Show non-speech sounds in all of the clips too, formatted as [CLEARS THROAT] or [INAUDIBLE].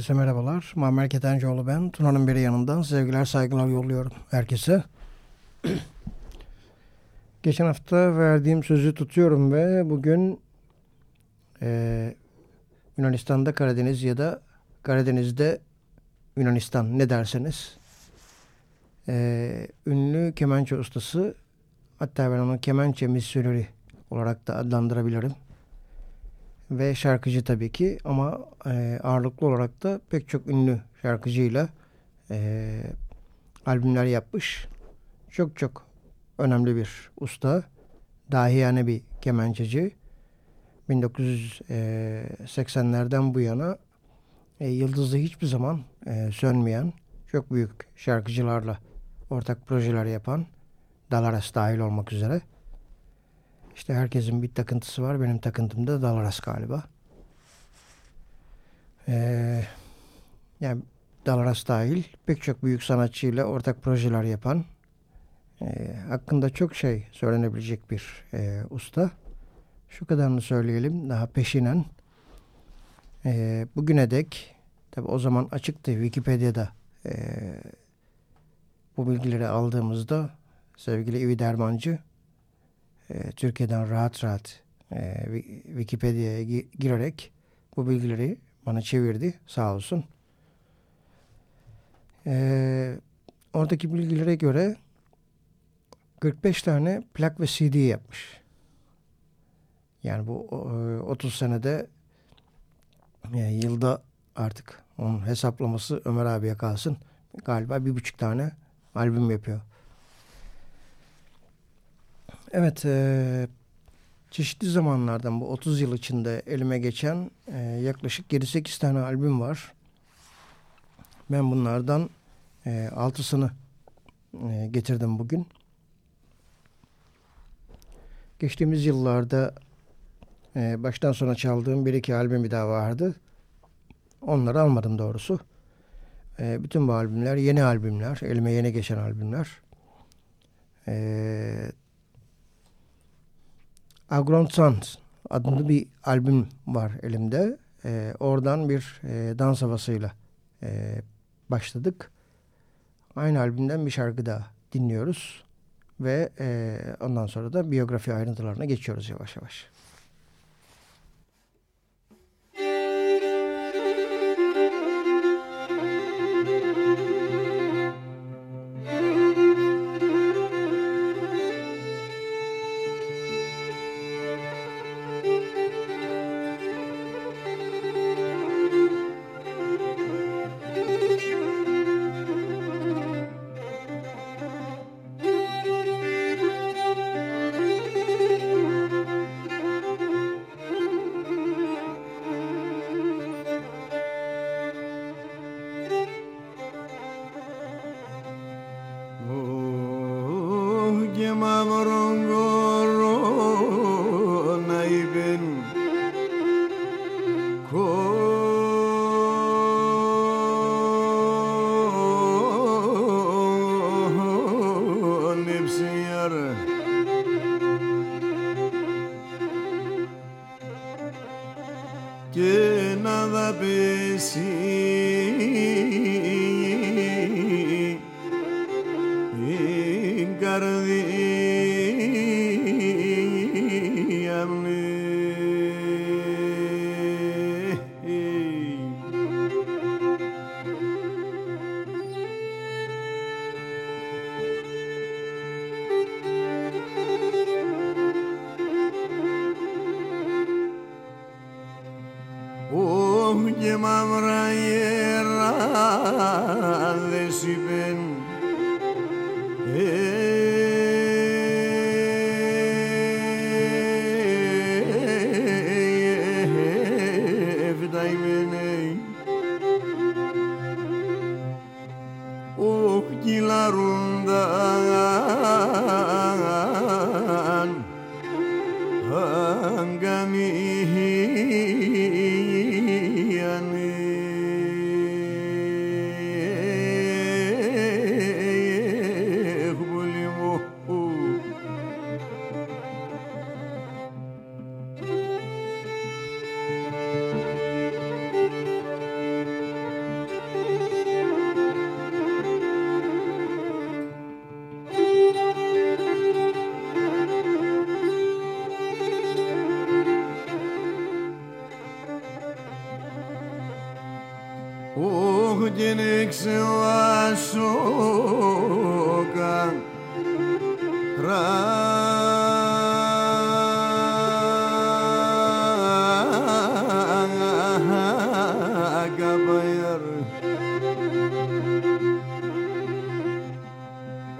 Herkese merhabalar. Muammer Ketencoğlu ben. Tuna'nın biri yanından sevgiler saygılar yolluyorum herkese. [CLEARS THROAT] Geçen hafta verdiğim sözü tutuyorum ve bugün e, Yunanistan'da Karadeniz ya da Karadeniz'de Yunanistan ne derseniz e, ünlü kemençe ustası hatta ben onu kemençe misyoneri olarak da adlandırabilirim ve şarkıcı tabii ki ama e, ağırlıklı olarak da pek çok ünlü şarkıcıyla e, albümler yapmış. Çok çok önemli bir usta. Dahiyane bir kemençeci. 1980'lerden bu yana e, yıldızı hiçbir zaman e, sönmeyen çok büyük şarkıcılarla ortak projeler yapan Dalaras dahil olmak üzere işte herkesin bir takıntısı var. Benim takıntım da Dalaras galiba. Ee, yani Dalaras dahil pek çok büyük sanatçıyla ortak projeler yapan e, hakkında çok şey söylenebilecek bir e, usta. Şu kadarını söyleyelim daha peşinen. E, bugüne dek tabi o zaman açıktı Wikipedia'da e, bu bilgileri aldığımızda sevgili İvi Dermancı e, Türkiye'den rahat rahat e, Wikipedia'ya girerek bu bilgileri bana çevirdi sağ olsun. E, oradaki bilgilere göre 45 tane plak ve CD yapmış. Yani bu 30 senede e, yılda artık onun hesaplaması Ömer abiye kalsın. Galiba bir buçuk tane albüm yapıyor. Evet, e, çeşitli zamanlardan bu 30 yıl içinde elime geçen e, yaklaşık 7-8 tane albüm var. Ben bunlardan e, 6'sını e, getirdim bugün. Geçtiğimiz yıllarda e, baştan sona çaldığım bir iki albüm daha vardı. Onları almadım doğrusu. E, bütün bu albümler yeni albümler, elime yeni geçen albümler. E, Agron Sons adında bir albüm var elimde. E, oradan bir e, dans havasıyla e, başladık. Aynı albümden bir şarkı daha dinliyoruz. Ve e, ondan sonra da biyografi ayrıntılarına geçiyoruz yavaş yavaş. nada pesi.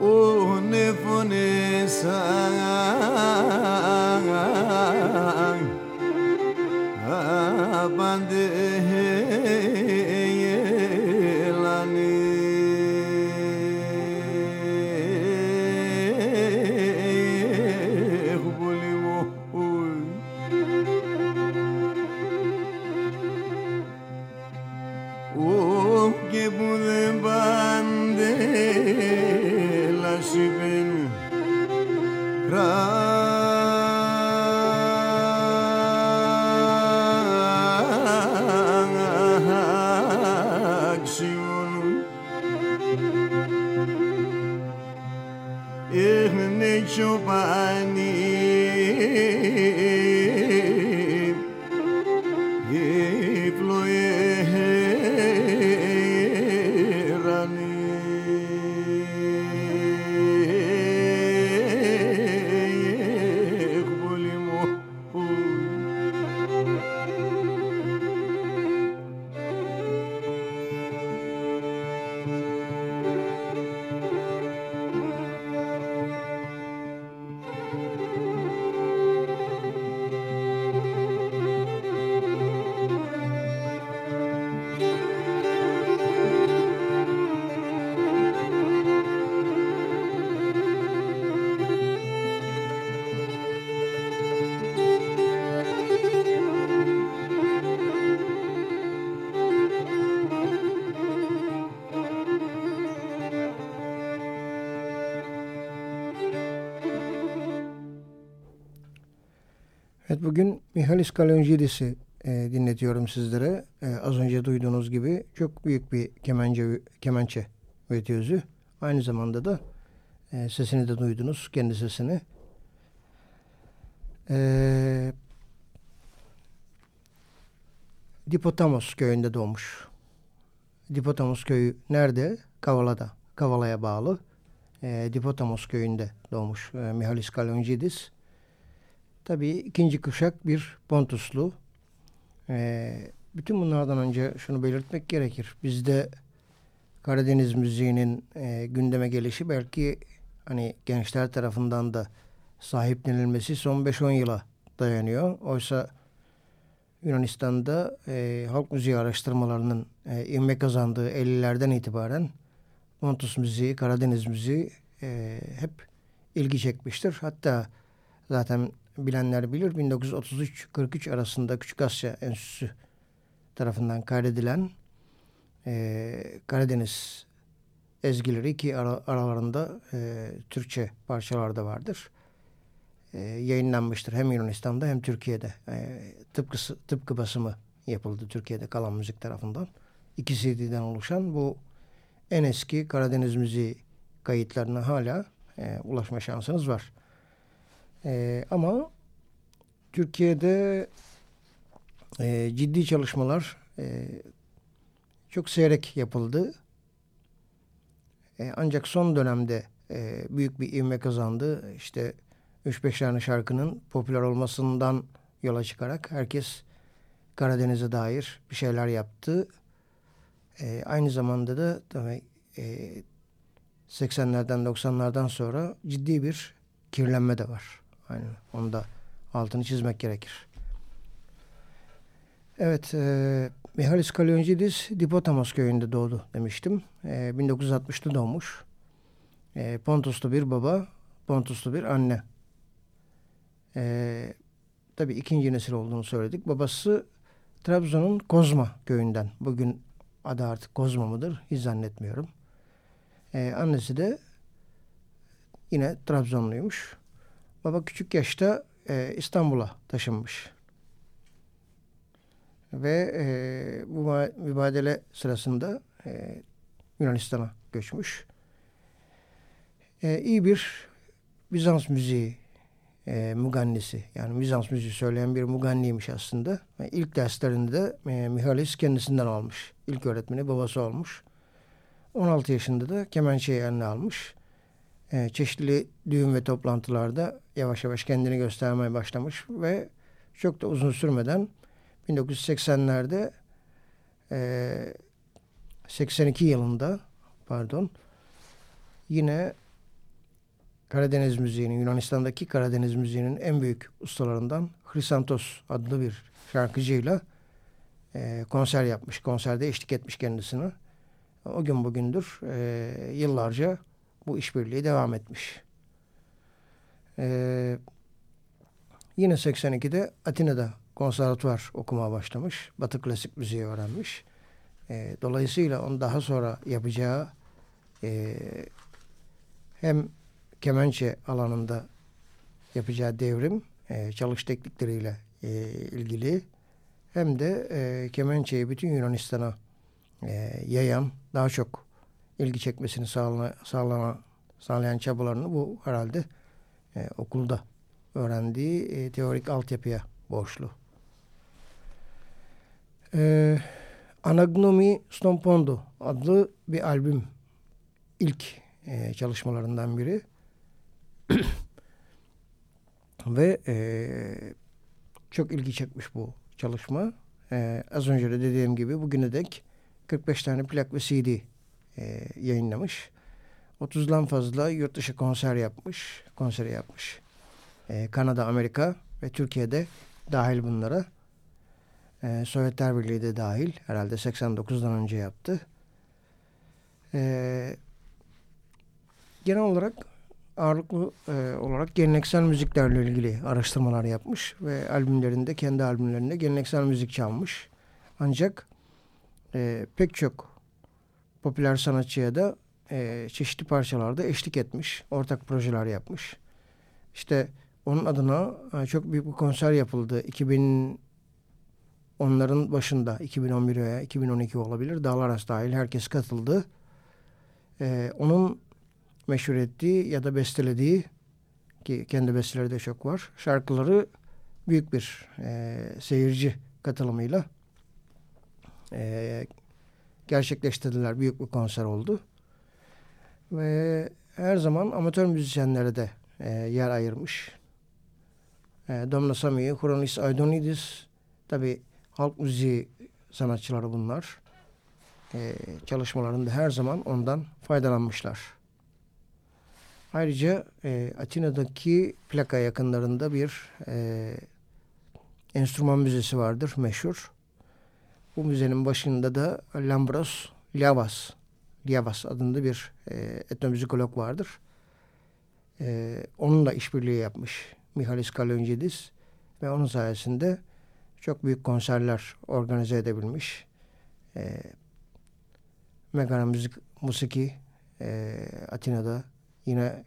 unifunisa. Kalonjidis'i e, dinletiyorum sizlere. E, az önce duyduğunuz gibi çok büyük bir kemence, kemençe virtüözü. Aynı zamanda da e, sesini de duydunuz, kendi sesini. E, Dipotamos köyünde doğmuş. Dipotamos köyü nerede? Kavala'da. Kavala'ya bağlı. E, Dipotamos köyünde doğmuş e, Mihalis Kalonjidis. Tabii ikinci kuşak bir Pontuslu. Ee, bütün bunlardan önce şunu belirtmek gerekir. Bizde Karadeniz müziğinin e, gündeme gelişi belki hani gençler tarafından da sahiplenilmesi son 5-10 yıla dayanıyor. Oysa Yunanistan'da e, halk müziği araştırmalarının e, ivme kazandığı 50'lerden itibaren Pontus müziği, Karadeniz müziği e, hep ilgi çekmiştir. Hatta zaten bilenler bilir 1933-43 arasında Küçük Asya Enstitüsü tarafından kaydedilen e, Karadeniz ezgileri ki ara, aralarında e, Türkçe parçalar da vardır. E, yayınlanmıştır hem Yunanistan'da hem Türkiye'de. E, tıpkı, tıpkı basımı yapıldı Türkiye'de kalan müzik tarafından. İki CD'den oluşan bu en eski Karadeniz müziği kayıtlarına hala e, ulaşma şansınız var. E, ama Türkiye'de e, ciddi çalışmalar e, çok seyrek yapıldı. E, ancak son dönemde e, büyük bir ivme kazandı. İşte 3-5 tane şarkının popüler olmasından yola çıkarak herkes Karadeniz'e dair bir şeyler yaptı. E, aynı zamanda da tabii e, 80'lerden 90'lardan sonra ciddi bir kirlenme de var. Yani onu da altını çizmek gerekir. Evet, e, Mihalis Kalioncidis Dipotamos köyünde doğdu demiştim. E, 1960'da doğmuş. E, Pontuslu bir baba, Pontuslu bir anne. E, tabii ikinci nesil olduğunu söyledik. Babası Trabzon'un Kozma köyünden. Bugün adı artık Kozma mıdır? Hiç zannetmiyorum. E, annesi de yine Trabzonluymuş. Baba küçük yaşta e, İstanbul'a taşınmış. Ve e, bu mübadele sırasında e, Yunanistan'a göçmüş. E, iyi bir Bizans müziği e, mugannisi. Yani Bizans müziği söyleyen bir muganniymiş aslında. Ve ilk derslerini de e, Mihalis kendisinden almış. İlk öğretmeni babası olmuş. 16 yaşında da kemençeyi eline almış. E, çeşitli düğün ve toplantılarda yavaş yavaş kendini göstermeye başlamış ve çok da uzun sürmeden 1980'lerde e, 82 yılında pardon yine Karadeniz müziğinin, Yunanistan'daki Karadeniz müziğinin en büyük ustalarından Hrisantos adlı bir şarkıcıyla e, konser yapmış. Konserde eşlik etmiş kendisine. O gün bugündür e, yıllarca bu işbirliği devam etmiş. E, yine 82'de Atina'da konservatuvar okumaya başlamış. Batı klasik müziği öğrenmiş. E, dolayısıyla onun daha sonra yapacağı e, hem kemençe alanında yapacağı devrim e, çalış teknikleriyle e, ilgili hem de e, kemençeyi bütün Yunanistan'a e, yayan daha çok ilgi çekmesini sağlana, sağlayan çabalarını bu herhalde e, okulda öğrendiği e, teorik altyapıya borçlu. E, Anagnomi Stompondo adlı bir albüm ilk e, çalışmalarından biri. [CLEARS THROAT] Ve e, çok ilgi çekmiş bu çalışma. E, az önce de dediğim gibi bugüne dek 45 tane plak ve CD e, yayınlamış. 30'dan fazla yurt dışı konser yapmış. Konseri yapmış. E, Kanada, Amerika ve Türkiye'de dahil bunlara. E, Sovyetler Birliği de dahil. Herhalde 89'dan önce yaptı. E, genel olarak ağırlıklı e, olarak geleneksel müziklerle ilgili araştırmalar yapmış ve albümlerinde kendi albümlerinde geleneksel müzik çalmış. Ancak e, pek çok popüler sanatçıya da e, çeşitli parçalarda eşlik etmiş. Ortak projeler yapmış. İşte onun adına e, çok büyük bir konser yapıldı. 2000 onların başında 2011 veya 2012 olabilir. Dağlar dahil herkes katıldı. E, onun meşhur ettiği ya da bestelediği ki kendi besteleri de çok var. Şarkıları büyük bir e, seyirci katılımıyla e, gerçekleştirdiler. Büyük bir konser oldu. Ve her zaman amatör müzisyenlere de e, yer ayırmış. E, Domna Sami, Hronis Aydonidis tabi halk müziği sanatçıları bunlar. E, çalışmalarında her zaman ondan faydalanmışlar. Ayrıca e, Atina'daki plaka yakınlarında bir e, enstrüman müzesi vardır meşhur. Bu müzenin başında da Lambros Liavas, Liavas adında bir e, etnomüzikolog vardır. E, onunla işbirliği yapmış Mihalis Kaloncidis ve onun sayesinde çok büyük konserler organize edebilmiş. E, Megara Müzik Musiki e, Atina'da Yine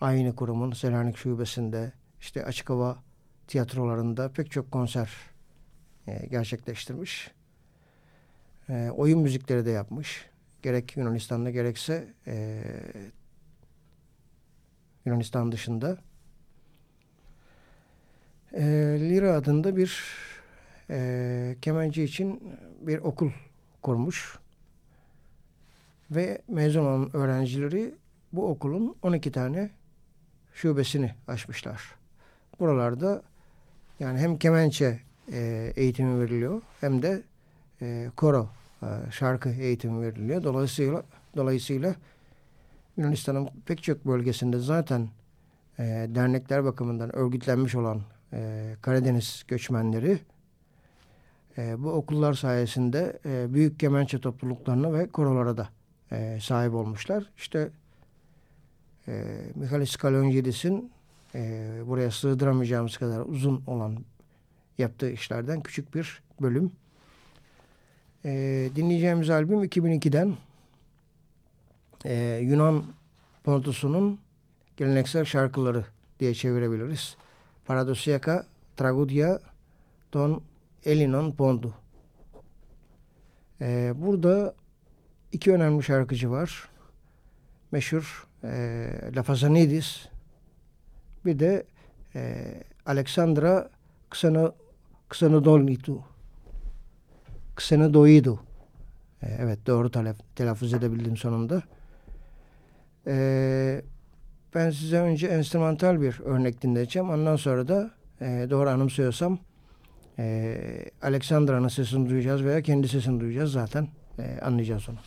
aynı kurumun Selanik Şubesi'nde işte açık hava tiyatrolarında pek çok konser e, gerçekleştirmiş. E, oyun müzikleri de yapmış. Gerek Yunanistan'da gerekse e, Yunanistan dışında. E, Lira adında bir e, kemenci için bir okul kurmuş. Ve mezun olan öğrencileri bu okulun 12 tane şubesini açmışlar. Buralarda yani hem kemençe e, eğitimi veriliyor hem de e, koro şarkı eğitimi veriliyor. Dolayısıyla dolayısıyla Yunanistan'ın pek çok bölgesinde zaten e, dernekler bakımından örgütlenmiş olan e, Karadeniz göçmenleri e, bu okullar sayesinde e, büyük kemençe topluluklarına ve korolara da e, sahip olmuşlar. İşte e, Mihail Skalonjidis'in e, buraya sığdıramayacağımız kadar uzun olan yaptığı işlerden küçük bir bölüm. E, dinleyeceğimiz albüm 2002'den e, Yunan Pontus'unun geleneksel şarkıları diye çevirebiliriz. Paradosiaka Tragudia Don Elinon Pondu. E, burada iki önemli şarkıcı var. Meşhur e, Lafazanidis bir de e, Alexandra Xeno, Xenodolitu. Xenodoidu. E, evet doğru telaf telaffuz edebildim sonunda. E, ben size önce enstrümantal bir örnek dinleyeceğim. Ondan sonra da e, doğru anımsıyorsam e, Alexandra'nın sesini duyacağız veya kendi sesini duyacağız zaten. E, anlayacağız onu.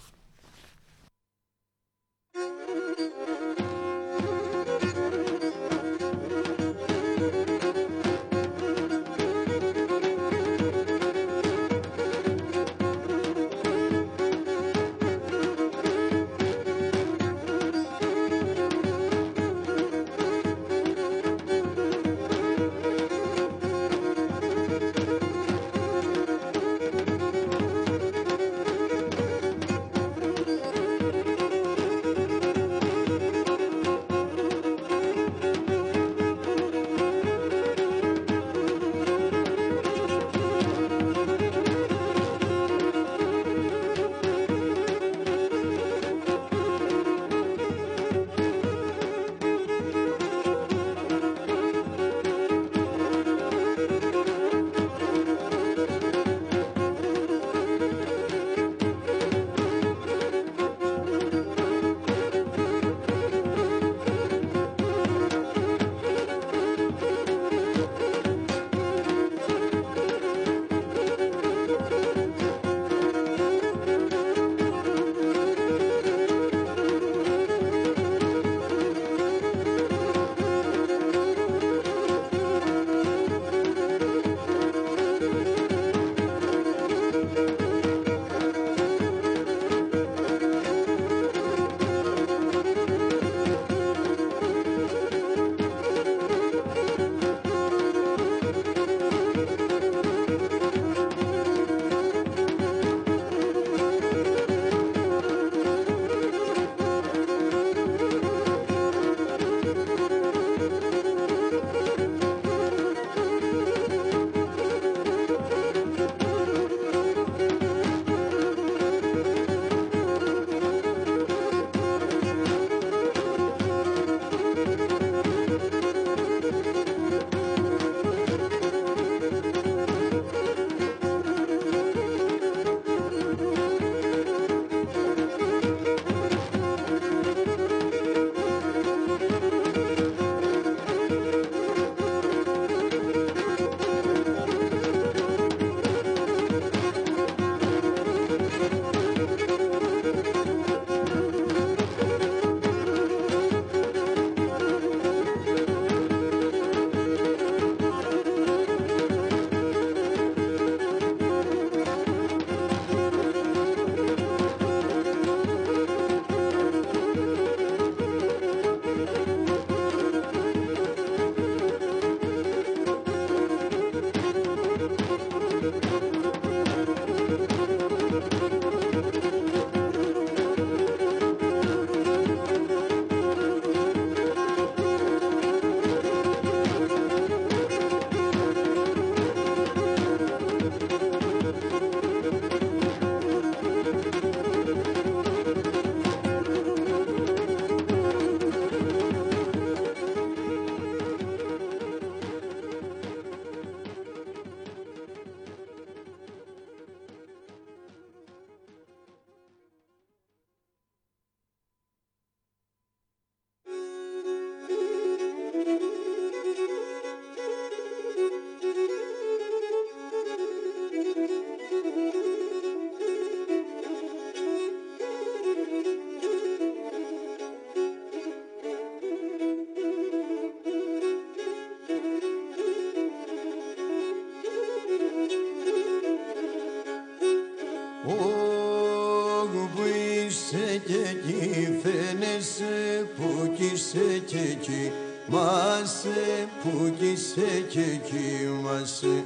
σε και εκεί Μάσε που κισε και εκεί μάσε.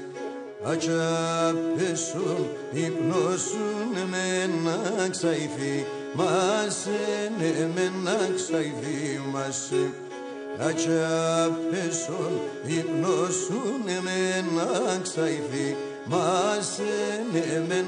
Ατσαπέσου ύπνωσουν με να ξαϊθεί Μάσε ναι με να ξαϊθεί μάσε. Ατσαπέσον ύπνωσουν με να ξαϊθεί ναι με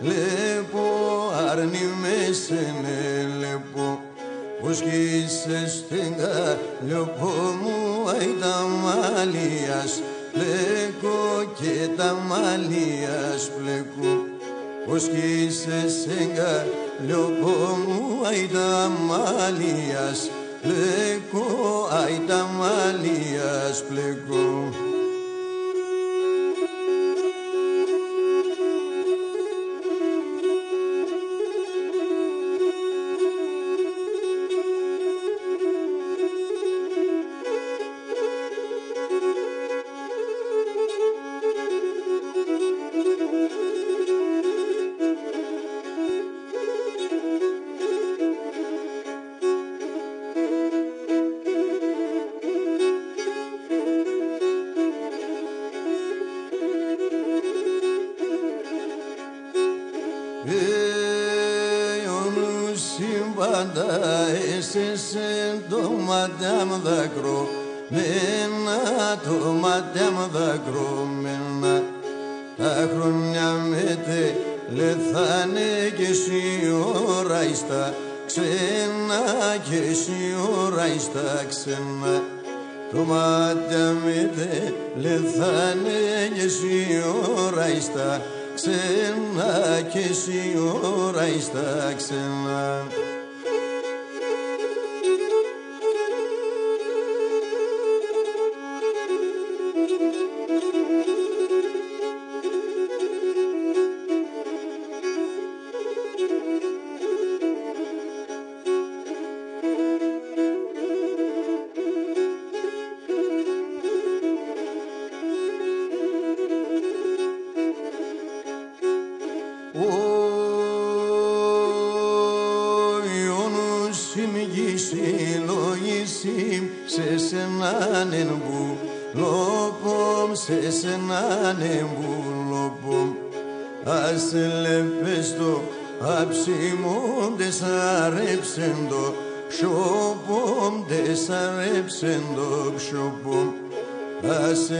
Λέπω άρνη με σενε λέπω πως κι είσαι στεγά λιωπό μου αι τα μαλλιάς. Πλέκω και τα μαλλιάς πλέκω. Πως κι είσαι στεγά λιωπό μου αι τα μαλλιάς. Πλέκω αι τα μαλλιάς πλέκω. Τομάτα με δε λεθάνε και εσύ ώρα ξένα και εσύ ώρα ξένα. σεσνάνε ναι, μπουλοπομ ας λεπεστο αψιμόντες αρέψεντο Ψωπομ δες αρέψεντο ψωπομ ας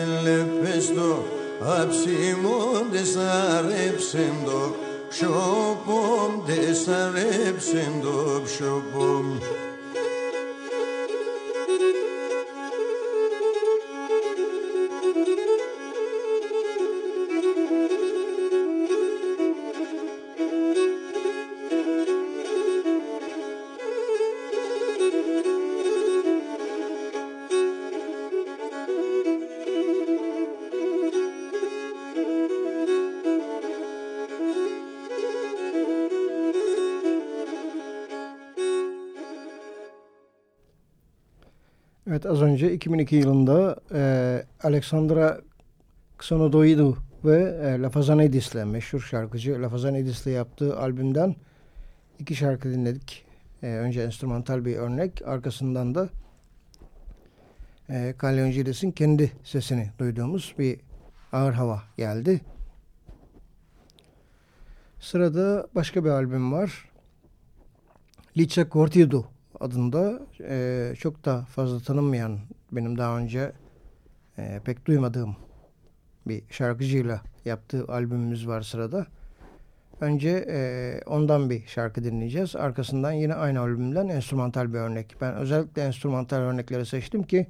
αψίμου αψιμόντες αρέψεντο Ψωπομ δες αρέψεντο ψωπομ önce 2002 yılında e, Alexandra Xenodoidou ve e, Lafazanidis'le meşhur şarkıcı Lafazanidis'le yaptığı albümden iki şarkı dinledik. E, önce enstrümantal bir örnek arkasından da e, Kalyoncides'in kendi sesini duyduğumuz bir ağır hava geldi. Sırada başka bir albüm var. Lice Cortido adında e, çok da fazla tanınmayan benim daha önce e, pek duymadığım bir şarkıcıyla yaptığı albümümüz var sırada. Önce e, ondan bir şarkı dinleyeceğiz. Arkasından yine aynı albümden enstrümantal bir örnek. Ben özellikle enstrümantal örnekleri seçtim ki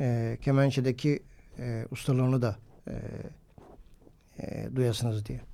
e, kemençedeki e, ustalığını da e, e, duyasınız diye.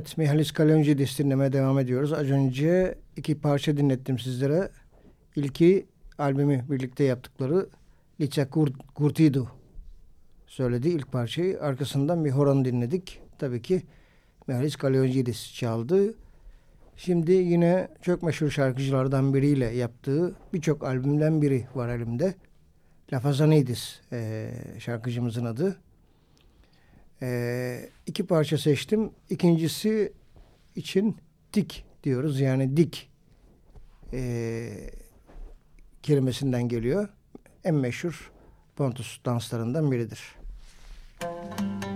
Evet, Mihalis Kalonjidis dinlemeye devam ediyoruz. Az önce iki parça dinlettim sizlere. İlki albümü birlikte yaptıkları Licha Curtido söyledi ilk parçayı. Arkasından bir horon dinledik. Tabii ki Mihalis Kalonjidis çaldı. Şimdi yine çok meşhur şarkıcılardan biriyle yaptığı birçok albümden biri var elimde. Lafazanidis e, şarkıcımızın adı. Ee, iki parça seçtim. İkincisi için dik diyoruz. Yani dik e, kelimesinden geliyor. En meşhur Pontus danslarından biridir. Müzik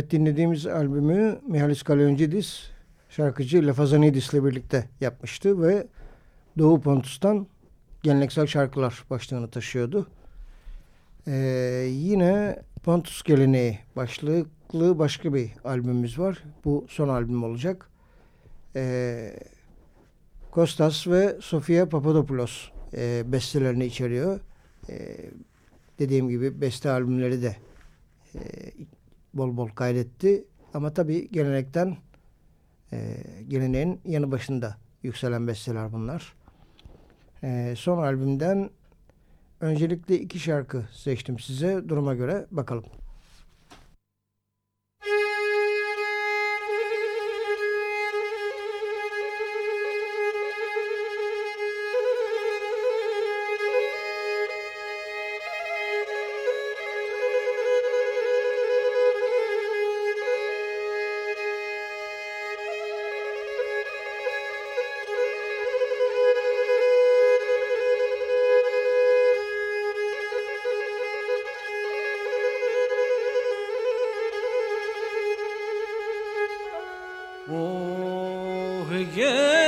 Evet dinlediğimiz albümü Mihalis Kaloncidis şarkıcı Lafazanidis ile birlikte yapmıştı ve Doğu Pontus'tan geleneksel şarkılar başlığını taşıyordu. Ee, yine Pontus geleneği başlıklı başka bir albümümüz var. Bu son albüm olacak. Ee, Kostas ve Sofia Papadopoulos e, bestelerini içeriyor. E, dediğim gibi beste albümleri de e, bol bol kaydetti. Ama tabii gelenekten e, geleneğin yanı başında yükselen besteler bunlar. E, son albümden öncelikle iki şarkı seçtim size. Duruma göre bakalım. Oh, yeah.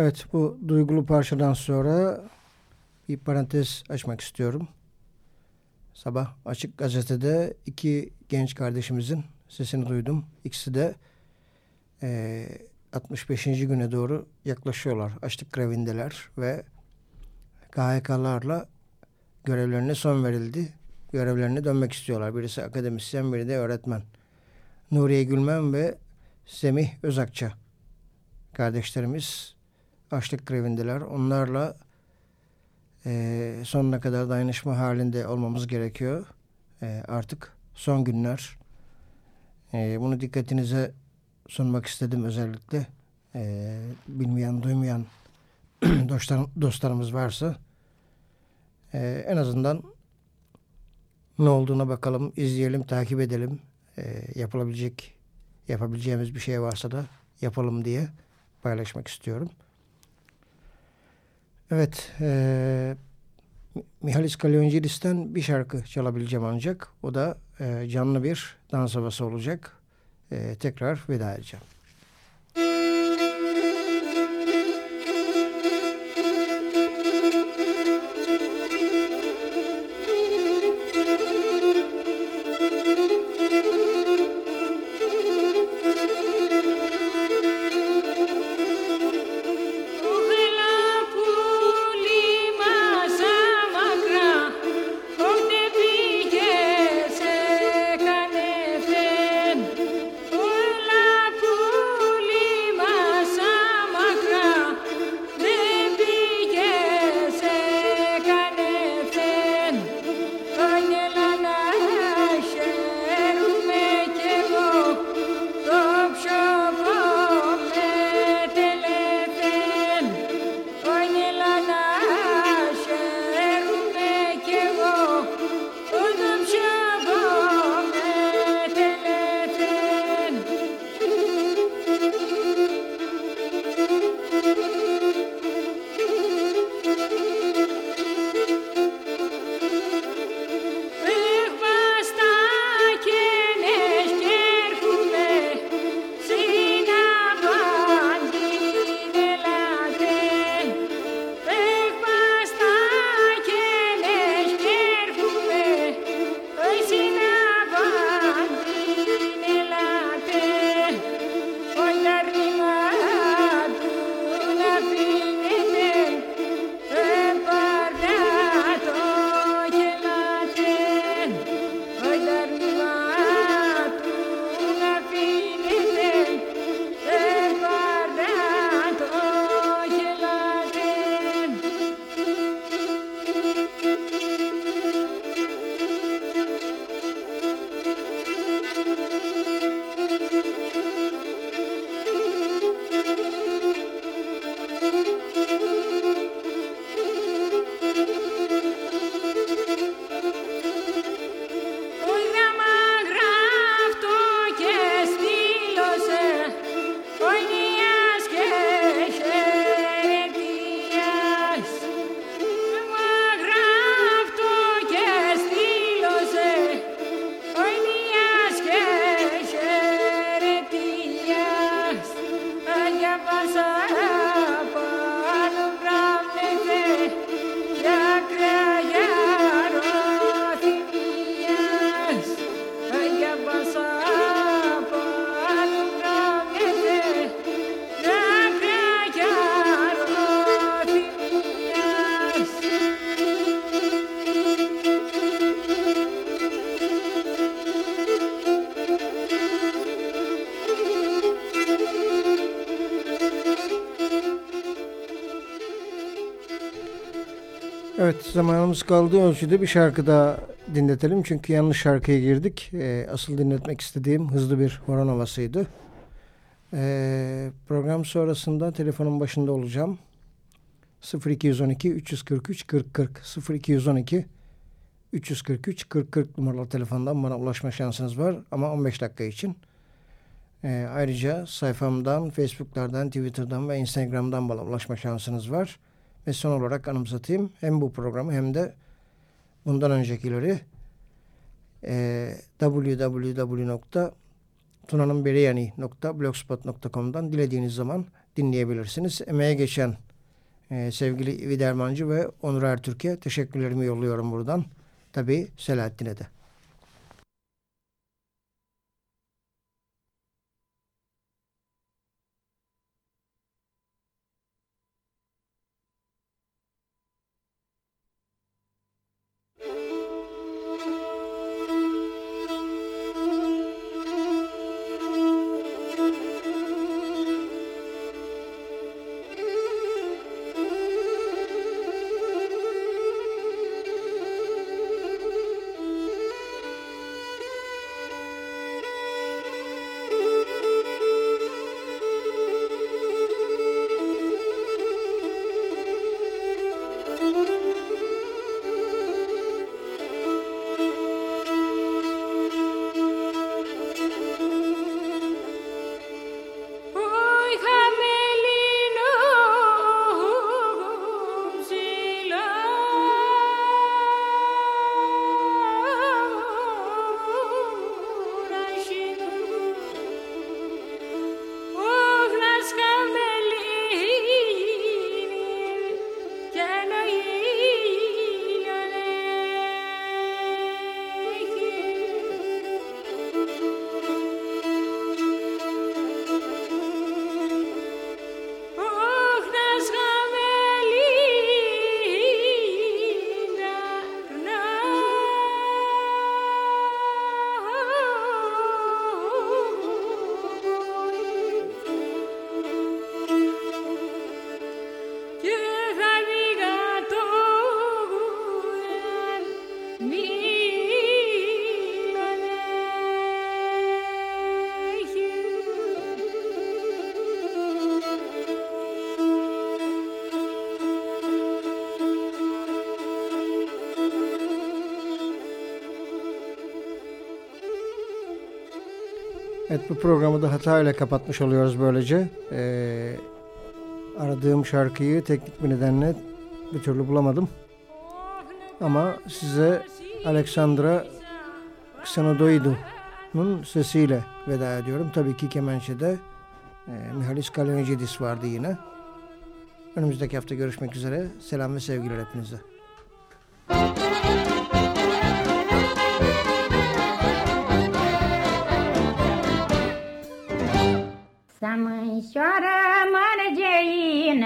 Evet bu duygulu parçadan sonra bir parantez açmak istiyorum. Sabah Açık Gazete'de iki genç kardeşimizin sesini duydum. İkisi de e, 65. güne doğru yaklaşıyorlar. Açlık grevindeler ve KHK'larla görevlerine son verildi. Görevlerine dönmek istiyorlar. Birisi akademisyen, biri de öğretmen. Nuriye Gülmen ve Semih Özakça kardeşlerimiz açlık grevindeler. Onlarla e, sonuna kadar dayanışma halinde olmamız gerekiyor. E, artık son günler. E, bunu dikkatinize sunmak istedim özellikle. E, bilmeyen, duymayan [CLEARS THROAT] dostlar, dostlarımız varsa e, en azından ne olduğuna bakalım, izleyelim, takip edelim. E, yapılabilecek, yapabileceğimiz bir şey varsa da yapalım diye paylaşmak istiyorum. Evet, e, Mihalis Kalionjilis'ten bir şarkı çalabileceğim ancak. O da e, canlı bir dans havası olacak. E, tekrar veda edeceğim. Zamanımız kaldığı ölçüde bir şarkı daha dinletelim. Çünkü yanlış şarkıya girdik. Ee, asıl dinletmek istediğim hızlı bir horon havasıydı. Ee, program sonrasında telefonun başında olacağım. 0212 343 40 40 0212 343 40 40 numaralı telefondan bana ulaşma şansınız var ama 15 dakika için. Ee, ayrıca sayfamdan, Facebook'lardan, Twitter'dan ve Instagram'dan bana ulaşma şansınız var. Ve son olarak anımsatayım hem bu programı hem de bundan öncekileri e, www.tunanımberiyani.blogspot.com'dan dilediğiniz zaman dinleyebilirsiniz. Emeğe geçen e, sevgili Vidermancı ve Onur Ertürk'e teşekkürlerimi yolluyorum buradan. Tabii Selahattin'e de. Evet bu programı da hatayla kapatmış oluyoruz böylece. Ee, aradığım şarkıyı teknik bir nedenle bir türlü bulamadım. Ama size Alexandra Xenodoidou'nun sesiyle veda ediyorum. Tabii ki Kemençe'de e, Mihalis Kalonidis vardı yine. Önümüzdeki hafta görüşmek üzere. Selam ve sevgiler hepinize.